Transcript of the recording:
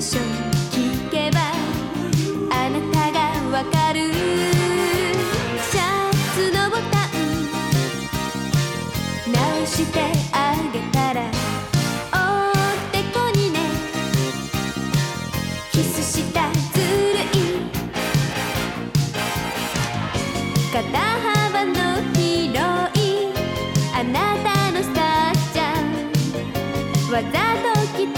クけばあなたがわかる。シャツのボタンなおしてあげたらおでこにね。キスしたずるい。はばのひろいあなたのさっちゃん。わざときた